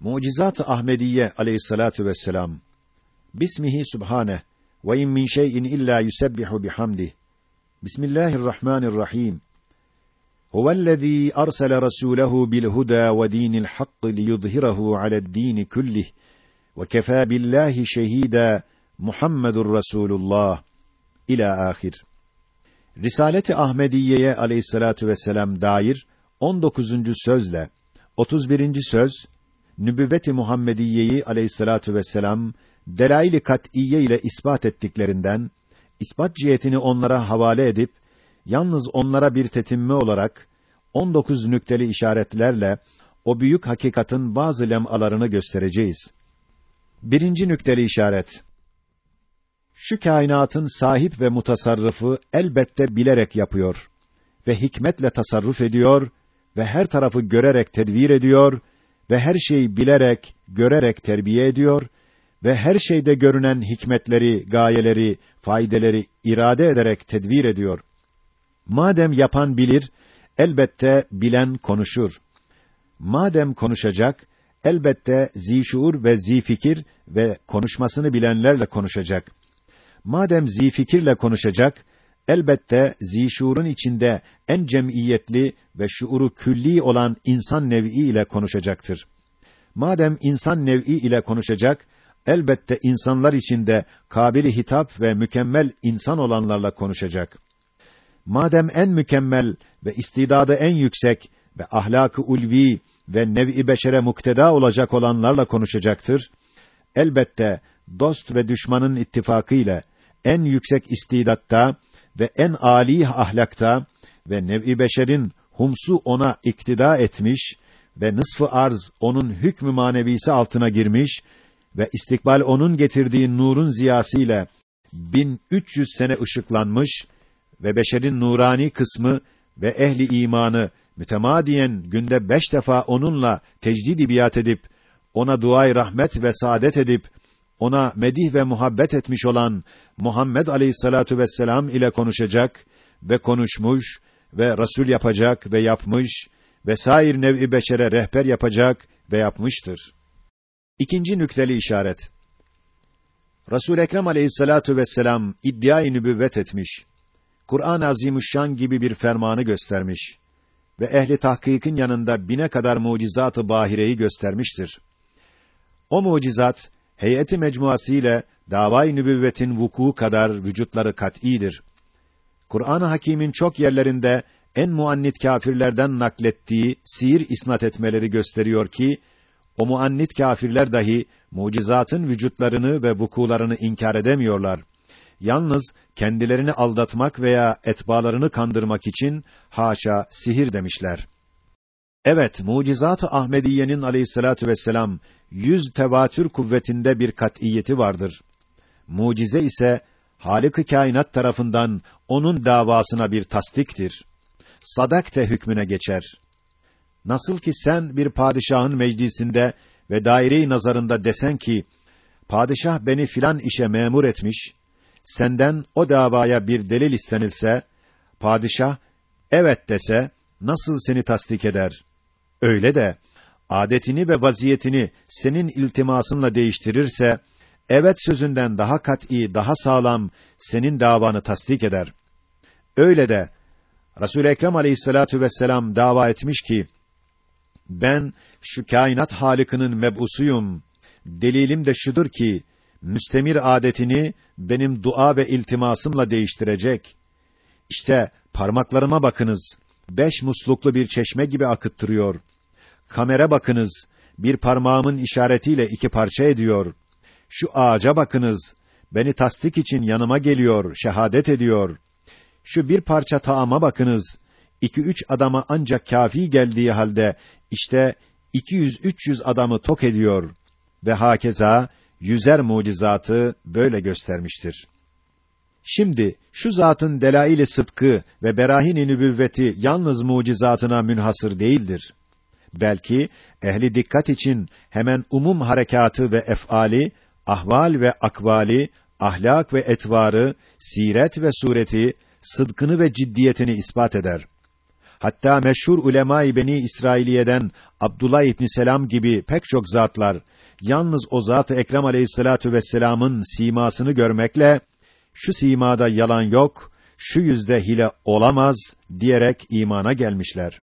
Mucizat-ı Ahmediye aleyhissalatu vesselam. Bismihi subhane ve in min şey'in illa yusebbihu bihamdih. Bismillahirrahmanirrahim. Huvellezî arsele rasûlehu bil huda ve dînil hakk liyudhhirahu ale'd-dîn kullih ve kefâ billahi şehîdâ Muhammedur Resulullah ila ahir. Risaleti Ahmediye'ye aleyhissalatu vesselam dair 19. sözle 31. söz nübüvvet-i Muhammediye'yi aleyhissalatu vesselam delail-i kat'iyye ile ispat ettiklerinden ispat cihetini onlara havale edip yalnız onlara bir tetimme olarak 19 nükteli işaretlerle o büyük hakikatin bazı lemalarını göstereceğiz. Birinci nükteli işaret. Şu kainatın sahip ve mutasarrıfı elbette bilerek yapıyor ve hikmetle tasarruf ediyor ve her tarafı görerek tedbir ediyor ve her şeyi bilerek, görerek terbiye ediyor ve her şeyde görünen hikmetleri, gayeleri, faydeleri irade ederek tedbir ediyor. Madem yapan bilir, elbette bilen konuşur. Madem konuşacak, elbette zişuur ve zifikir ve konuşmasını bilenlerle konuşacak. Madem zifikirle konuşacak, elbette zişuurun içinde en cemiyetli ve şuuru külli olan insan nev'i ile konuşacaktır. Madem insan nev'i ile konuşacak, elbette insanlar içinde kabili hitap ve mükemmel insan olanlarla konuşacak. Madem en mükemmel ve istidadı en yüksek ve ahlakı ulvi ve nev'i beşere mukteda olacak olanlarla konuşacaktır. Elbette dost ve düşmanın ittifakı ile en yüksek istidatta ve en âli ahlakta ve nev'i beşerin humsu ona iktida etmiş ve nısfı arz onun hükmü manevisi altına girmiş ve istikbal onun getirdiği nurun ziyasıyla 1300 sene ışıklanmış ve beşerin nurani kısmı ve ehli imanı mütemadiyen günde beş defa onunla tecdid biat edip ona duay rahmet ve saadet edip ona medih ve muhabbet etmiş olan Muhammed Aleyhissalatu vesselam ile konuşacak ve konuşmuş ve Resul yapacak ve yapmış ve sair nev'i beşere rehber yapacak ve yapmıştır. İkinci nükteli işaret. Resul Ekrem Aleyhissalatu vesselam iddia-i nübüvvet etmiş. Kur'an-ı Azimüşşan gibi bir fermanı göstermiş ve ehli tahkikin yanında bine kadar mucizat-ı bahireyi göstermiştir. O mucizat heyeti mecmuası ile davayı nübüvvetin vuku kadar vücutları kat'idir. Kur'an-ı Hakîm'in çok yerlerinde en muannit kâfirlerden naklettiği sihir isnat etmeleri gösteriyor ki o muannit kâfirler dahi mucizatın vücutlarını ve vukularını inkar edemiyorlar. Yalnız kendilerini aldatmak veya etbalarını kandırmak için haşa sihir demişler. Evet, mucizat-ı Ahmediye'nin aleyhissalatu vesselam yüz tevatür kuvvetinde bir kat'iyeti vardır. Mucize ise Halık-ı Kainat tarafından onun davasına bir tasdiktir. Sadakte hükmüne geçer. Nasıl ki sen bir padişahın meclisinde ve daire-i nazarında desen ki, padişah beni filan işe memur etmiş, senden o davaya bir delil istenilse, padişah, evet dese, nasıl seni tasdik eder? Öyle de, adetini ve vaziyetini senin iltimasınla değiştirirse, evet sözünden daha kat'î, daha sağlam senin davanı tasdik eder. Öyle de Resul Ekrem Aleyhissalatu vesselam dava etmiş ki ben şu kainat halikinin mebusuyum. Delilim de şudur ki müstemir adetini benim dua ve iltimasımla değiştirecek. İşte parmaklarıma bakınız. Beş musluklu bir çeşme gibi akıttırıyor. Kamera bakınız. Bir parmağımın işaretiyle iki parça ediyor. Şu ağaca bakınız. Beni tasdik için yanıma geliyor, şehadet ediyor. Şu bir parça taama bakınız. İki üç adama ancak kafi geldiği halde işte 200-300 adamı tok ediyor ve hakeza yüzer mucizatı böyle göstermiştir. Şimdi şu zatın delail-i sıdkı ve berahin-i nübüvveti yalnız mucizatına münhasır değildir. Belki ehli dikkat için hemen umum harekatı ve efali, ahval ve akvali, ahlak ve etvarı, siret ve sureti, sıdkını ve ciddiyetini ispat eder. hatta meşhur ulema-i Beni İsrailiye'den Abdullah İbn Selam gibi pek çok zatlar yalnız o zat-ı Ekrem Aleyhissalatu vesselam'ın simasını görmekle şu simada yalan yok, şu yüzde hile olamaz diyerek imana gelmişler.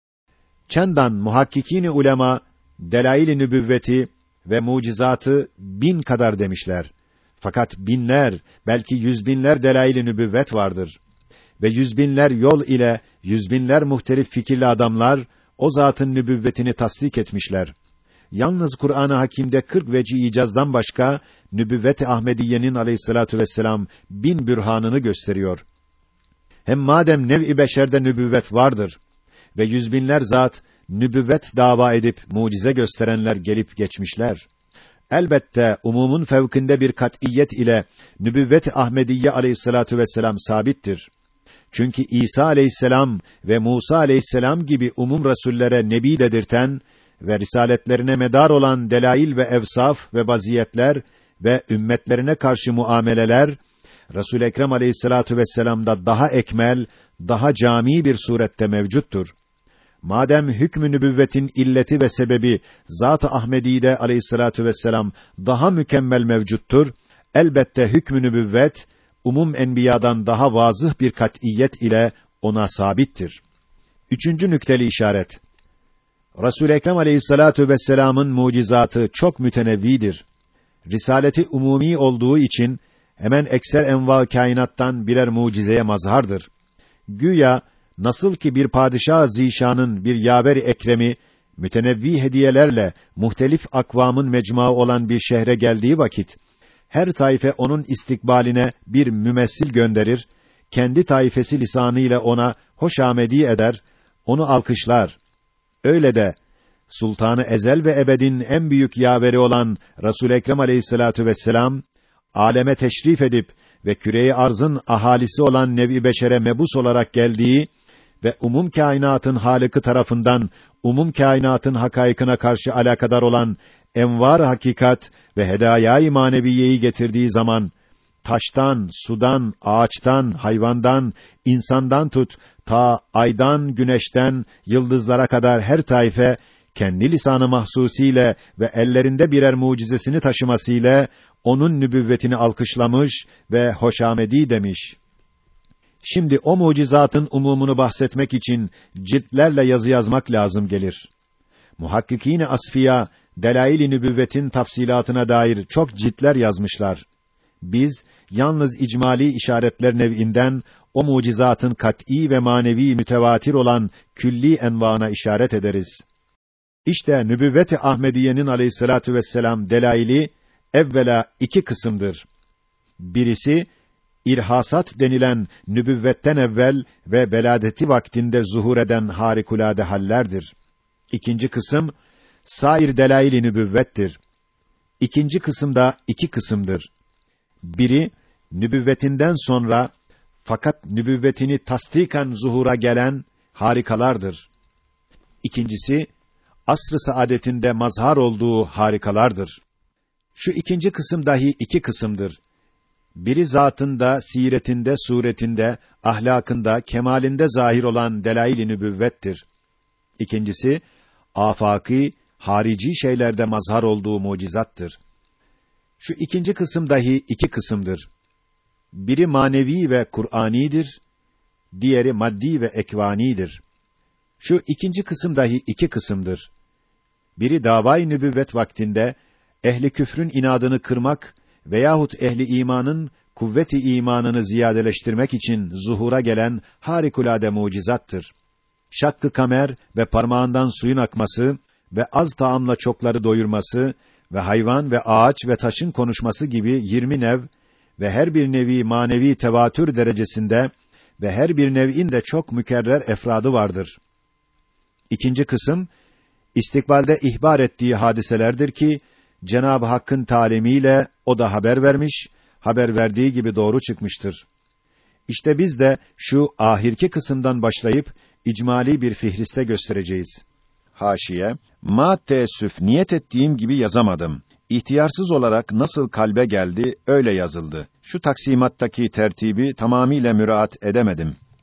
Çendan muhakkikini ulema delail-i nübüvveti ve mucizatı bin kadar demişler. Fakat binler, belki yüz binler delail-i nübüvvet vardır. Ve yüz binler yol ile yüz binler muhtelif fikirli adamlar o zatın nübüvvetini tasdik etmişler. Yalnız Kur'an-ı Hakîm'de 40 veci icazdan başka nübüvvet-i Ahmediye'nin aleyhissalatu vesselam bin bürhanını gösteriyor. Hem madem nev-i beşerde nübüvvet vardır ve yüz binler zat nübüvvet dava edip mucize gösterenler gelip geçmişler. Elbette umumun fevkinde bir kat'iyet ile nübüvvet Ahmediye aleyhissalatu vesselam sabittir. Çünkü İsa aleyhisselam ve Musa aleyhisselam gibi umum rasullere nebi dedirten ve risaletlerine medar olan delail ve evsaf ve vaziyetler ve ümmetlerine karşı muameleler Resul Ekrem Aleyhissalatu vesselam'da daha ekmel, daha cami bir surette mevcuttur. Madem hükmü nübüvvetin illeti ve sebebi Zat-ı Ahmedi'de Aleyhissalatu vesselam daha mükemmel mevcuttur, elbette hükmü nübüvvet umum enbiyadan daha vazıh bir kat'iyet ile ona sabittir. Üçüncü nükteli işaret. Resul Ekrem Aleyhissalatu vesselam'ın mucizatı çok mütenevvidir. Risaleti umumi olduğu için hemen ekser enva kainattan birer mucizeye mazhardır. Güya nasıl ki bir padişah zişanın bir yaver ekremi mütenevvi hediyelerle muhtelif akvamın mecmuası olan bir şehre geldiği vakit her taife onun istikbaline bir mümessil gönderir, kendi taifesi lisanıyla ona hoşamedi eder, onu alkışlar. Öyle de Sultanı Ezel ve Ebed'in en büyük yaveri olan Resul Ekrem Aleyhissalatu vesselam aleme teşrif edip ve küreyi arzın ahalisi olan nevi beşere mebus olarak geldiği ve umum kainatın halıkı tarafından umum kainatın hakaykına karşı alakadar olan envar hakikat ve hedaya-i maneviyeyi getirdiği zaman taştan, sudan, ağaçtan, hayvandan, insandan tut ta aydan, güneşten, yıldızlara kadar her taife kendi lisanı mahsusiyle ve ellerinde birer mucizesini taşımasıyla onun nübüvvetini alkışlamış ve hoşamedi demiş. Şimdi o mucizatın umumunu bahsetmek için ciltlerle yazı yazmak lazım gelir. Muhakkikîn-i asfiya delail-i nübüvvetin tafsilatına dair çok ciltler yazmışlar. Biz yalnız icmali işaretler nev'inden o mucizatın kat'î ve manevi mütevatir olan külli envana işaret ederiz. İşte nübüvvet-i Ahmediye'nin aleyhissalatu vesselam delaili evvela iki kısımdır. Birisi irhasat denilen nübüvvetten evvel ve beladeti vaktinde zuhur eden harikulade hallerdir. İkinci kısım sair delail-i nübüvvettir. İkinci kısımda iki kısımdır. Biri nübüvvetinden sonra fakat nübüvvetini tasdiken zuhura gelen harikalardır. İkincisi asr-ı saadetinde mazhar olduğu harikalardır. Şu ikinci kısım dahi iki kısımdır. Biri zatında, siretinde, suretinde, ahlakında, kemalinde zahir olan delail-i nübüvvettir. İkincisi afaki, harici şeylerde mazhar olduğu mucizattır. Şu ikinci kısım dahi iki kısımdır. Biri manevi ve Kur'anidir, diğeri maddi ve ekvanidir. Şu ikinci kısım dahi iki kısımdır. Biri davayı nübüvvet vaktinde ehli küfrün inadını kırmak veyahut ehli imanın kuvveti imanını ziyadeleştirmek için zuhura gelen harikulade mucizattır. Şakkı kamer ve parmağından suyun akması ve az taamla çokları doyurması ve hayvan ve ağaç ve taşın konuşması gibi yirmi nev ve her bir nevi manevi tevatür derecesinde ve her bir nev'in de çok mükerrer efradı vardır. İkinci kısım istikbalde ihbar ettiği hadiselerdir ki Cenab-ı Hakk'ın talimiyle o da haber vermiş, haber verdiği gibi doğru çıkmıştır. İşte biz de şu ahirki kısımdan başlayıp icmali bir fihriste göstereceğiz. Haşiye Ma teessüf niyet ettiğim gibi yazamadım. İhtiyarsız olarak nasıl kalbe geldi öyle yazıldı. Şu taksimattaki tertibi tamamiyle müraat edemedim.